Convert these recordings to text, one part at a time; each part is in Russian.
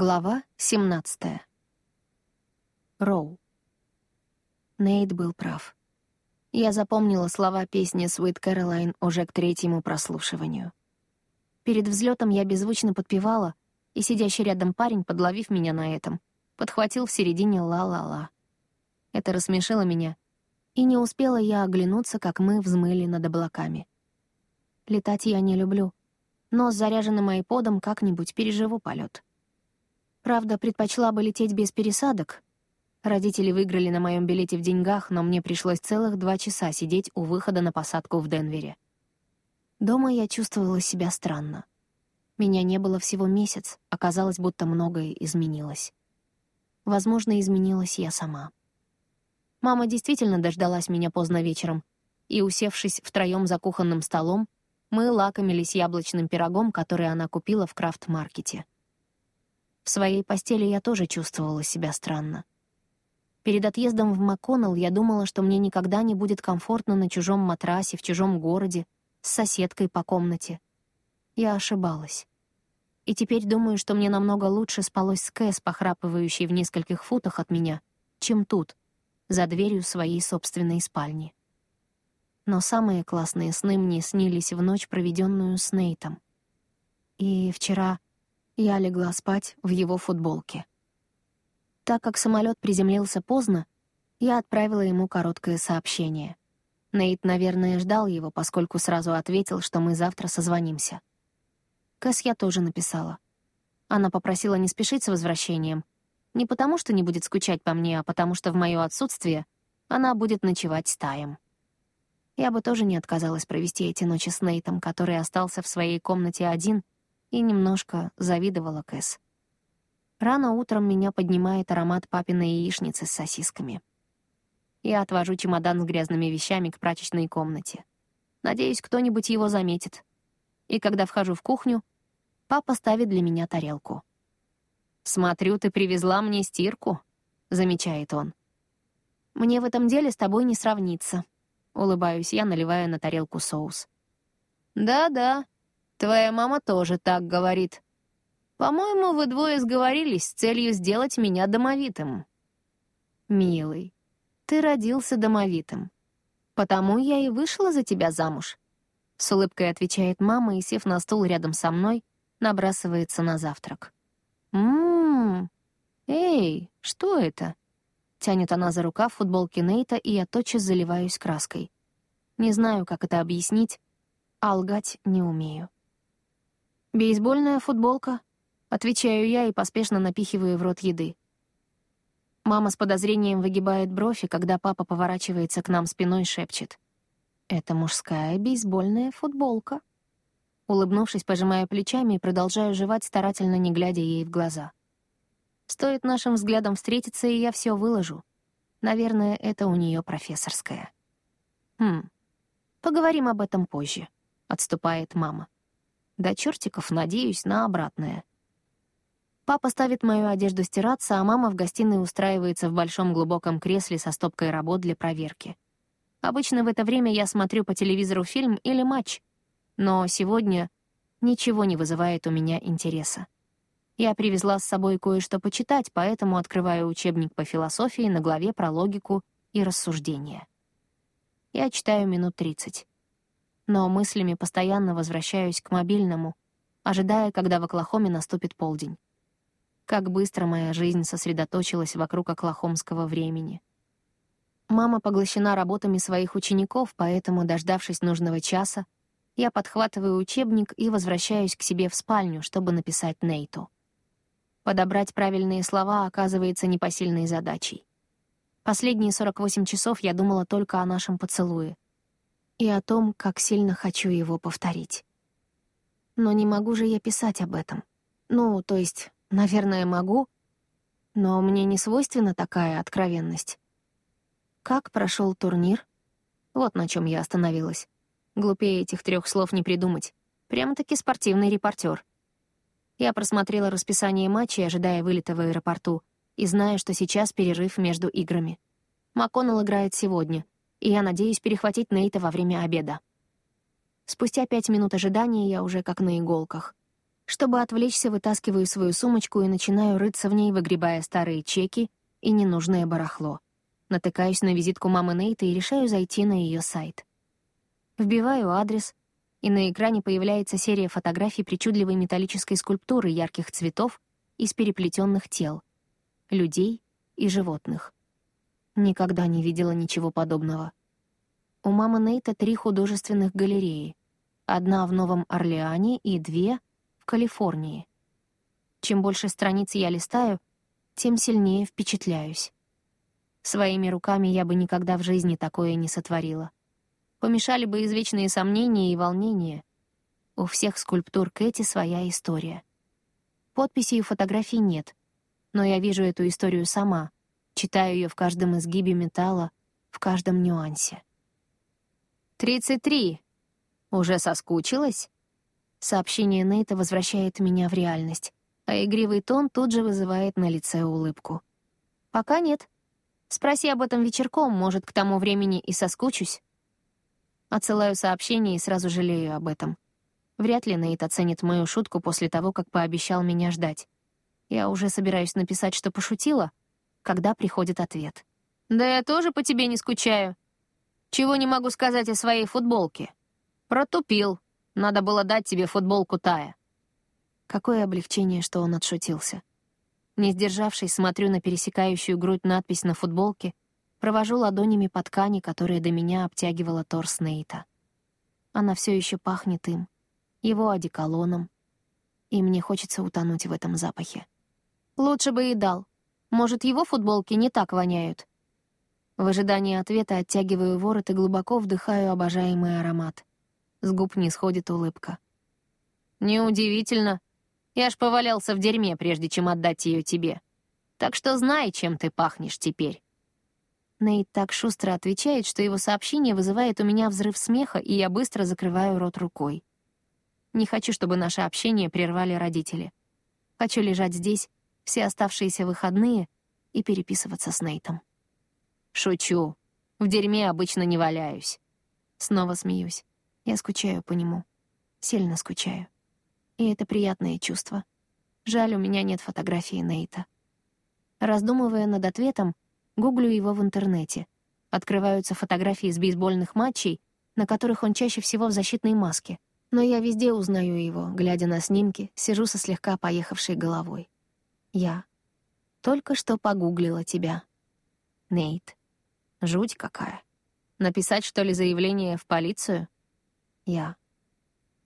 Глава 17. Роу. Нейт был прав. Я запомнила слова песни «Sweet Caroline» уже к третьему прослушиванию. Перед взлетом я беззвучно подпевала, и сидящий рядом парень, подловив меня на этом, подхватил в середине «ла-ла-ла». Это рассмешило меня, и не успела я оглянуться, как мы взмыли над облаками. Летать я не люблю, но с заряженным айподом как-нибудь переживу полет. Правда, предпочла бы лететь без пересадок. Родители выиграли на моем билете в деньгах, но мне пришлось целых два часа сидеть у выхода на посадку в Денвере. Дома я чувствовала себя странно. Меня не было всего месяц, оказалось, будто многое изменилось. Возможно, изменилась я сама. Мама действительно дождалась меня поздно вечером, и, усевшись втроем за кухонным столом, мы лакомились яблочным пирогом, который она купила в крафт-маркете. В своей постели я тоже чувствовала себя странно. Перед отъездом в МакКоннелл я думала, что мне никогда не будет комфортно на чужом матрасе, в чужом городе, с соседкой по комнате. Я ошибалась. И теперь думаю, что мне намного лучше спалось с Кэс, похрапывающей в нескольких футах от меня, чем тут, за дверью своей собственной спальни. Но самые классные сны мне снились в ночь, проведенную с Нейтом. И вчера я легла спать в его футболке. Так как самолет приземлился поздно, я отправила ему короткое сообщение. Нейт, наверное, ждал его, поскольку сразу ответил, что мы завтра созвонимся. Кэс я тоже написала. Она попросила не спешить с возвращением. Не потому, что не будет скучать по мне, а потому что в моё отсутствие она будет ночевать с Таем. Я бы тоже не отказалась провести эти ночи с Нейтом, который остался в своей комнате один — и немножко завидовала Кэс. Рано утром меня поднимает аромат папиной яичницы с сосисками. Я отвожу чемодан с грязными вещами к прачечной комнате. Надеюсь, кто-нибудь его заметит. И когда вхожу в кухню, папа ставит для меня тарелку. «Смотрю, ты привезла мне стирку», — замечает он. «Мне в этом деле с тобой не сравнится», — улыбаюсь я, наливая на тарелку соус. «Да-да», Твоя мама тоже так говорит. По-моему, вы двое сговорились с целью сделать меня домовитым. Милый, ты родился домовитым. Потому я и вышла за тебя замуж. С улыбкой отвечает мама и, сев на стул рядом со мной, набрасывается на завтрак. «Ммм, эй, что это?» Тянет она за рукав футболки Нейта, и я тотчас заливаюсь краской. Не знаю, как это объяснить, а лгать не умею. «Бейсбольная футболка», — отвечаю я и поспешно напихиваю в рот еды. Мама с подозрением выгибает бровь, и когда папа поворачивается к нам спиной, шепчет. «Это мужская бейсбольная футболка». Улыбнувшись, пожимая плечами и продолжаю жевать, старательно не глядя ей в глаза. Стоит нашим взглядом встретиться, и я все выложу. Наверное, это у нее профессорская. «Хм, поговорим об этом позже», — отступает мама. До чертиков надеюсь на обратное. Папа ставит мою одежду стираться, а мама в гостиной устраивается в большом глубоком кресле со стопкой работ для проверки. Обычно в это время я смотрю по телевизору фильм или матч, но сегодня ничего не вызывает у меня интереса. Я привезла с собой кое-что почитать, поэтому открываю учебник по философии на главе про логику и рассуждения. Я читаю минут тридцать но мыслями постоянно возвращаюсь к мобильному, ожидая, когда в Оклахоме наступит полдень. Как быстро моя жизнь сосредоточилась вокруг оклахомского времени. Мама поглощена работами своих учеников, поэтому, дождавшись нужного часа, я подхватываю учебник и возвращаюсь к себе в спальню, чтобы написать Нейту. Подобрать правильные слова оказывается непосильной задачей. Последние 48 часов я думала только о нашем поцелуе — и о том, как сильно хочу его повторить. Но не могу же я писать об этом. Ну, то есть, наверное, могу, но мне не свойственна такая откровенность. Как прошел турнир? Вот на чем я остановилась. Глупее этих трех слов не придумать. Прямо-таки спортивный репортер. Я просмотрела расписание матчей, ожидая вылета в аэропорту, и зная, что сейчас перерыв между играми. МакКоннелл играет сегодня — и я надеюсь перехватить Нейта во время обеда. Спустя пять минут ожидания я уже как на иголках. Чтобы отвлечься, вытаскиваю свою сумочку и начинаю рыться в ней, выгребая старые чеки и ненужное барахло. Натыкаюсь на визитку мамы Нейта и решаю зайти на ее сайт. Вбиваю адрес, и на экране появляется серия фотографий причудливой металлической скульптуры ярких цветов из переплетенных тел, людей и животных. Никогда не видела ничего подобного. У мамы Нейта три художественных галереи. Одна в Новом Орлеане и две Калифорнии. Чем больше страниц я листаю, тем сильнее впечатляюсь. Своими руками я бы никогда в жизни такое не сотворила. Помешали бы извечные сомнения и волнения. У всех скульптур Кэти своя история. Подписей у фотографий нет, но я вижу эту историю сама, читаю ее в каждом изгибе металла, в каждом нюансе. «Тридцать три. Уже соскучилась?» Сообщение Нейта возвращает меня в реальность, а игривый тон тут же вызывает на лице улыбку. «Пока нет. Спроси об этом вечерком, может, к тому времени и соскучусь». Отсылаю сообщение и сразу жалею об этом. Вряд ли Нейт оценит мою шутку после того, как пообещал меня ждать. Я уже собираюсь написать, что пошутила, когда приходит ответ. «Да я тоже по тебе не скучаю. Чего не могу сказать о своей футболке? Протупил. Надо было дать тебе футболку Тая». Какое облегчение, что он отшутился. Не сдержавшись, смотрю на пересекающую грудь надпись на футболке, провожу ладонями по ткани, которая до меня обтягивала торс Нейта. Она все еще пахнет им, его одеколоном, и мне хочется утонуть в этом запахе. Лучше бы и дал. Может, его футболки не так воняют. В ожидании ответа оттягиваю ворот и глубоко вдыхаю обожаемый аромат. С губ не сходит улыбка. «Неудивительно. Я ж повалялся в дерьме, прежде чем отдать ее тебе. Так что знай, чем ты пахнешь теперь». Нейт так шустро отвечает, что его сообщение вызывает у меня взрыв смеха, и я быстро закрываю рот рукой. Не хочу, чтобы наше общение прервали родители. Хочу лежать здесь все оставшиеся выходные и переписываться с Нейтом. Шучу. В дерьме обычно не валяюсь. Снова смеюсь. Я скучаю по нему. Сильно скучаю. И это приятное чувство. Жаль, у меня нет фотографии Нейта. Раздумывая над ответом, гуглю его в интернете. Открываются фотографии с бейсбольных матчей, на которых он чаще всего в защитной маске. Но я везде узнаю его, глядя на снимки, сижу со слегка поехавшей головой. Я только что погуглила тебя. Нейт. Жуть какая. Написать, что ли, заявление в полицию? Я.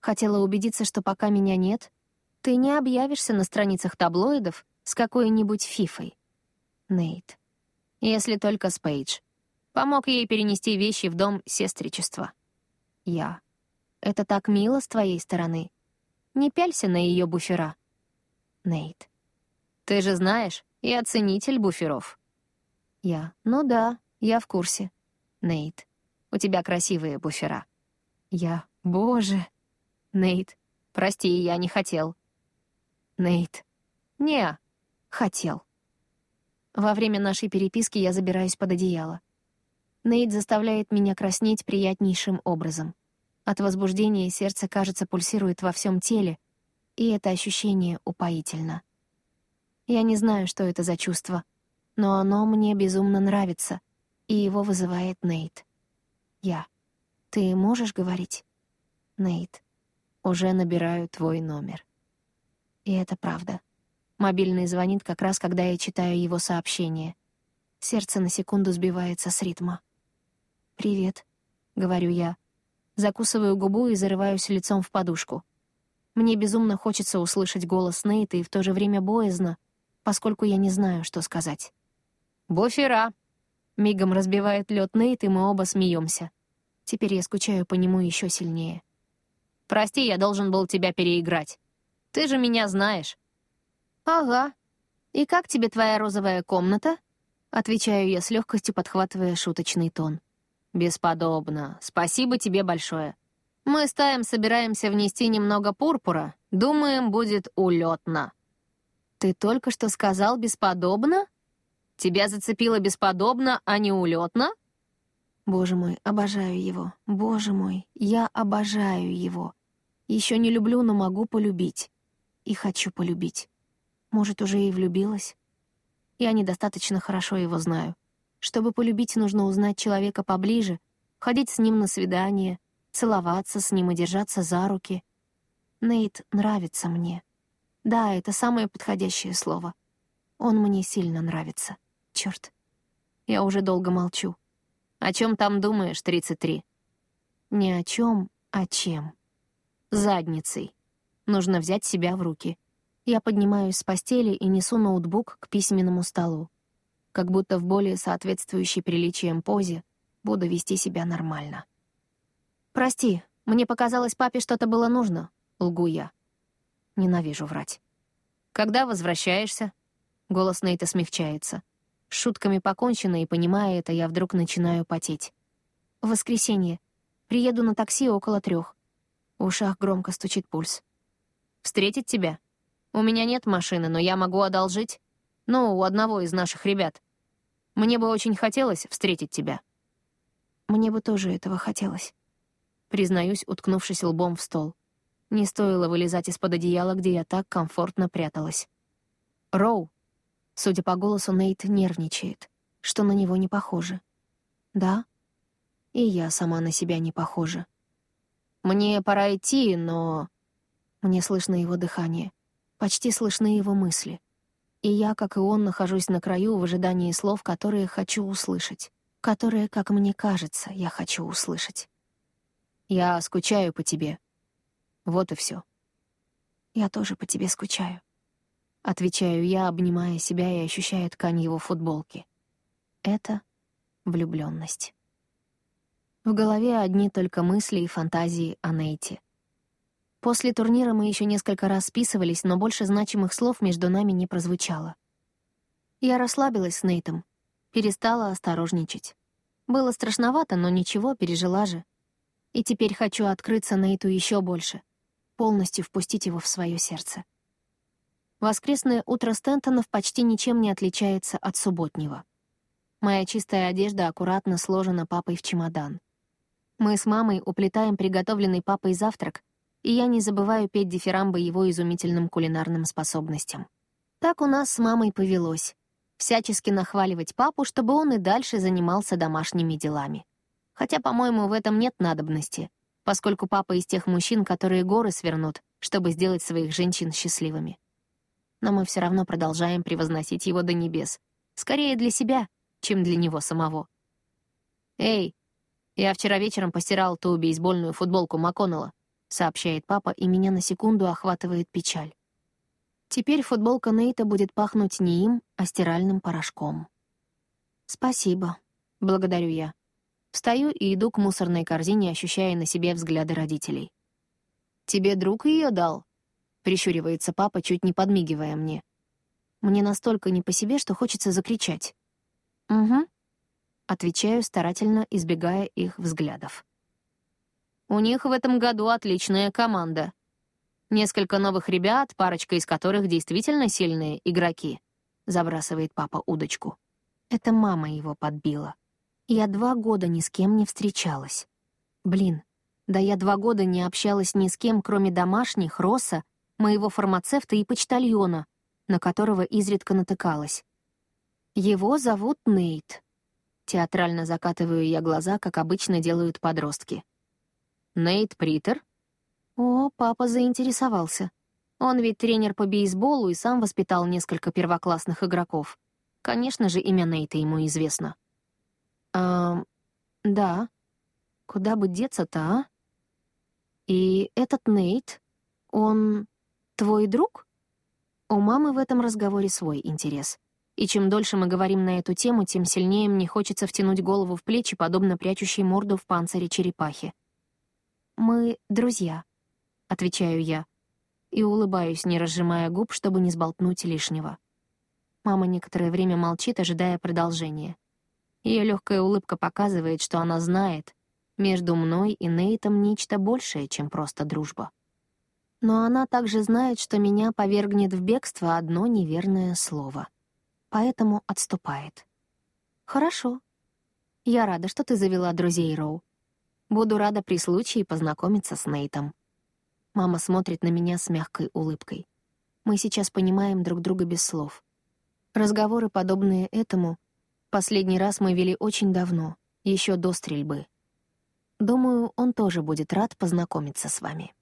Хотела убедиться, что пока меня нет, ты не объявишься на страницах таблоидов с какой-нибудь фифой. Нейт. Если только с Пейдж. Помог ей перенести вещи в дом сестричества. Я. Это так мило с твоей стороны. Не пялься на ее буфера. Нейт. Ты же знаешь, я ценитель буферов. Я. Ну да, я в курсе. Нейт. У тебя красивые буфера. Я. Боже. Нейт, прости, я не хотел. Нейт. Не, хотел. Во время нашей переписки я забираюсь под одеяло. Нейт заставляет меня краснеть приятнейшим образом. От возбуждения сердце, кажется, пульсирует во всем теле, и это ощущение упоительно. Я не знаю, что это за чувство, но оно мне безумно нравится, и его вызывает Нейт. Я. Ты можешь говорить? Нейт, уже набираю твой номер. И это правда. Мобильный звонит как раз, когда я читаю его сообщение. Сердце на секунду сбивается с ритма. «Привет», — говорю я. Закусываю губу и зарываюсь лицом в подушку. Мне безумно хочется услышать голос Нейта и в то же время боязно, поскольку я не знаю, что сказать. «Буфера!» Мигом разбивает лед Нейт, и мы оба смеемся. Теперь я скучаю по нему еще сильнее. Прости, я должен был тебя переиграть. Ты же меня знаешь». «Ага. И как тебе твоя розовая комната?» Отвечаю я с легкостью, подхватывая шуточный тон. «Бесподобно. Спасибо тебе большое. Мы с Таем собираемся внести немного пурпура. Думаем, будет улетно». «Ты только что сказал «бесподобно»?» «Тебя зацепило бесподобно, а не улетно?» Боже мой, обожаю его. Боже мой, я обожаю его. Еще не люблю, но могу полюбить. и хочу полюбить. Может, уже и влюбилась? Я недостаточно хорошо его знаю. Чтобы полюбить, нужно узнать человека поближе, ходить с ним на свидание, целоваться с ним и держаться за руки. Нейт нравится мне. Да, это самое подходящее слово. Он мне сильно нравится. Черт. Я уже долго молчу. О чем там думаешь, 33? Не о чем, а чем. Задницей. Нужно взять себя в руки. Я поднимаюсь с постели и несу ноутбук к письменному столу. Как будто в более соответствующей приличиям позе буду вести себя нормально. «Прости, мне показалось, папе что-то было нужно», — лгу я. Ненавижу врать. «Когда возвращаешься?» Голос Нейта смягчается. С шутками покончено, и, понимая это, я вдруг начинаю потеть. «В воскресенье. Приеду на такси около трех. В ушах громко стучит пульс. «Встретить тебя? У меня нет машины, но я могу одолжить. Ну, у одного из наших ребят. Мне бы очень хотелось встретить тебя». «Мне бы тоже этого хотелось». Признаюсь, уткнувшись лбом в стол. Не стоило вылезать из-под одеяла, где я так комфортно пряталась. «Роу!» Судя по голосу, Нейт нервничает, что на него не похоже. «Да?» И я сама на себя не похожа. «Мне пора идти, но...» Мне слышно его дыхание. Почти слышны его мысли. И я, как и он, нахожусь на краю в ожидании слов, которые хочу услышать. Которые, как мне кажется, я хочу услышать. «Я скучаю по тебе», вот и все. Я тоже по тебе скучаю. Отвечаю я, обнимая себя и ощущая ткань его футболки. Это влюбленность. В голове одни только мысли и фантазии о Нейте. После турнира мы еще несколько раз списывались, но больше значимых слов между нами не прозвучало. Я расслабилась с Нейтом, перестала осторожничать. Было страшновато, но ничего, пережила же. И теперь хочу открыться Нейту еще больше — полностью впустить его в свое сердце. Воскресное утро Стентонов почти ничем не отличается от субботнего. Моя чистая одежда аккуратно сложена папой в чемодан. Мы с мамой уплетаем приготовленный папой завтрак, и я не забываю петь дифирамбы его изумительным кулинарным способностям. Так у нас с мамой повелось. Всячески нахваливать папу, чтобы он и дальше занимался домашними делами. Хотя, по-моему, в этом нет надобности — поскольку папа из тех мужчин, которые горы свернут, чтобы сделать своих женщин счастливыми. Но мы все равно продолжаем превозносить его до небес. Скорее для себя, чем для него самого. «Эй, я вчера вечером постирал ту бейсбольную футболку МакКоннелла», сообщает папа, и меня на секунду охватывает печаль. Теперь футболка Нейта будет пахнуть не им, а стиральным порошком. «Спасибо», — благодарю я. Встаю и иду к мусорной корзине, ощущая на себе взгляды родителей. «Тебе друг ее дал?» — прищуривается папа, чуть не подмигивая мне. Мне настолько не по себе, что хочется закричать. «Угу», — отвечаю, старательно избегая их взглядов. «У них в этом году отличная команда. Несколько новых ребят, парочка из которых действительно сильные игроки», — забрасывает папа удочку. Это мама его подбила. Я два года ни с кем не встречалась. Блин, да я два года не общалась ни с кем, кроме домашних, Росса, моего фармацевта и почтальона, на которого изредка натыкалась. Его зовут Нейт. Театрально закатываю я глаза, как обычно делают подростки. Нейт Притер? О, папа заинтересовался. Он ведь тренер по бейсболу и сам воспитал несколько первоклассных игроков. Конечно же, имя Нейта ему известно. «Эм, да. Куда бы деться-то, а? И этот Нейт, он твой друг?» У мамы в этом разговоре свой интерес. И чем дольше мы говорим на эту тему, тем сильнее мне хочется втянуть голову в плечи, подобно прячущей морду в панцире черепахи. «Мы друзья», — отвечаю я, и улыбаюсь, не разжимая губ, чтобы не сболтнуть лишнего. Мама некоторое время молчит, ожидая продолжения. Ее легкая улыбка показывает, что она знает, между мной и Нейтом нечто большее, чем просто дружба. Но она также знает, что меня повергнет в бегство одно неверное слово. Поэтому отступает. «Хорошо. Я рада, что ты завела друзей, Роу. Буду рада при случае познакомиться с Нейтом». Мама смотрит на меня с мягкой улыбкой. Мы сейчас понимаем друг друга без слов. Разговоры, подобные этому, последний раз мы вели очень давно, еще до стрельбы. Думаю, он тоже будет рад познакомиться с вами.